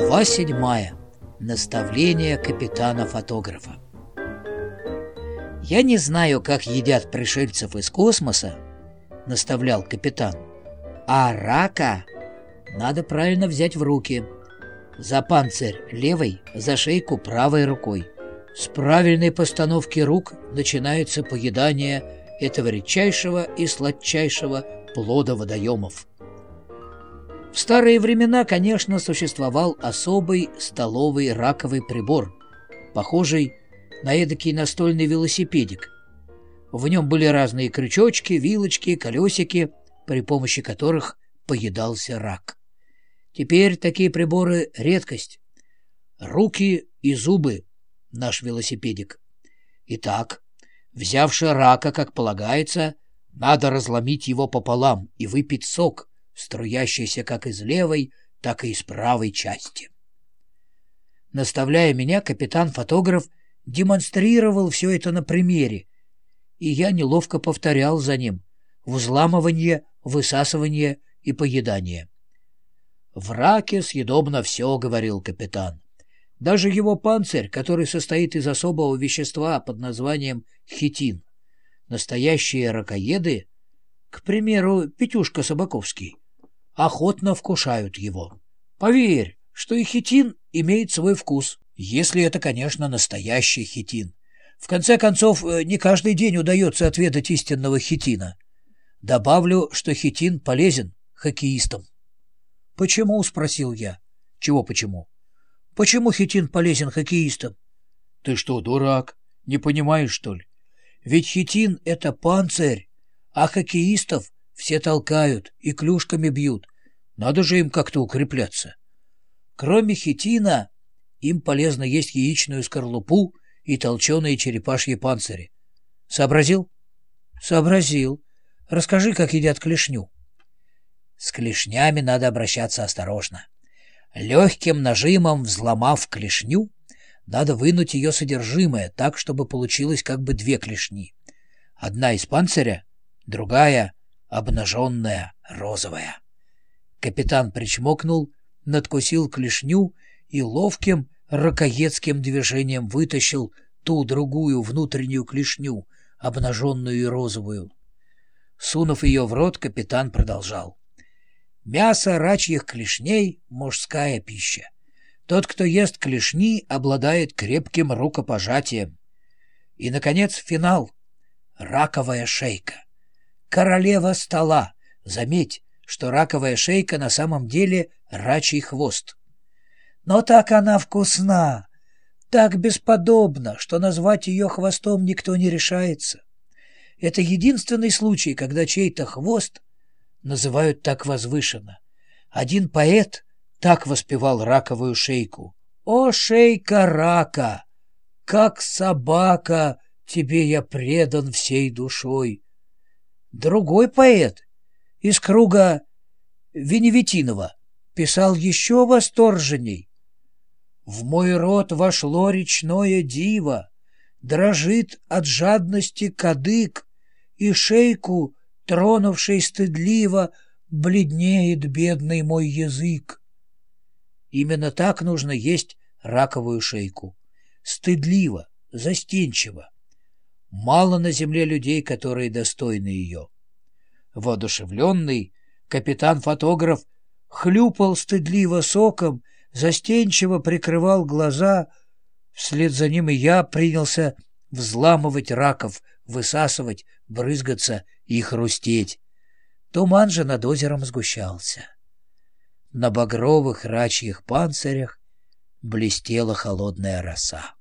Глава седьмая. Наставление капитана-фотографа. «Я не знаю, как едят пришельцев из космоса», — наставлял капитан. «А рака надо правильно взять в руки. За панцирь левой, за шейку правой рукой. С правильной постановки рук начинается поедание этого редчайшего и сладчайшего плода водоемов». В старые времена, конечно, существовал особый столовый раковый прибор, похожий на эдакий настольный велосипедик. В нем были разные крючочки, вилочки, колесики, при помощи которых поедался рак. Теперь такие приборы — редкость. Руки и зубы — наш велосипедик. Итак, взявши рака, как полагается, надо разломить его пополам и выпить сок — струящийся как из левой, так и из правой части. Наставляя меня, капитан-фотограф демонстрировал все это на примере, и я неловко повторял за ним взламывание, высасывание и поедание. «В раке съедобно все», — говорил капитан. «Даже его панцирь, который состоит из особого вещества под названием хитин. Настоящие ракоеды, к примеру, Петюшка Собаковский, охотно вкушают его. Поверь, что и хитин имеет свой вкус, если это, конечно, настоящий хитин. В конце концов, э, не каждый день удается отведать истинного хитина. Добавлю, что хитин полезен хоккеистам. «Почему?» — спросил я. «Чего почему?» «Почему хитин полезен хоккеистам?» «Ты что, дурак? Не понимаешь, что ли? Ведь хитин — это панцирь, а хоккеистов все толкают и клюшками бьют. Надо же им как-то укрепляться. Кроме хитина, им полезно есть яичную скорлупу и толченые черепашьи панцири. Сообразил? Сообразил. Расскажи, как едят клешню. С клешнями надо обращаться осторожно. Легким нажимом взломав клешню, надо вынуть ее содержимое так, чтобы получилось как бы две клешни. Одна из панциря, другая обнаженная розовая. Капитан причмокнул, надкусил клешню и ловким ракоедским движением вытащил ту другую внутреннюю клешню, обнаженную и розовую. Сунув ее в рот, капитан продолжал. Мясо рачьих клешней — мужская пища. Тот, кто ест клешни, обладает крепким рукопожатием. И, наконец, финал — раковая шейка королева стола. Заметь, что раковая шейка на самом деле рачий хвост. Но так она вкусна, так бесподобна, что назвать ее хвостом никто не решается. Это единственный случай, когда чей-то хвост называют так возвышенно. Один поэт так воспевал раковую шейку. «О, шейка рака! Как собака, тебе я предан всей душой!» Другой поэт из круга Веневитинова писал еще восторженней. В мой рот вошло речное диво, дрожит от жадности кадык, и шейку, тронувший стыдливо, бледнеет бедный мой язык. Именно так нужно есть раковую шейку. Стыдливо, застенчиво. Мало на земле людей, которые достойны ее. Воодушевленный, капитан-фотограф хлюпал стыдливо соком, застенчиво прикрывал глаза. Вслед за ним и я принялся взламывать раков, высасывать, брызгаться и хрустеть. Туман же над озером сгущался. На багровых рачьих панцирях блестела холодная роса.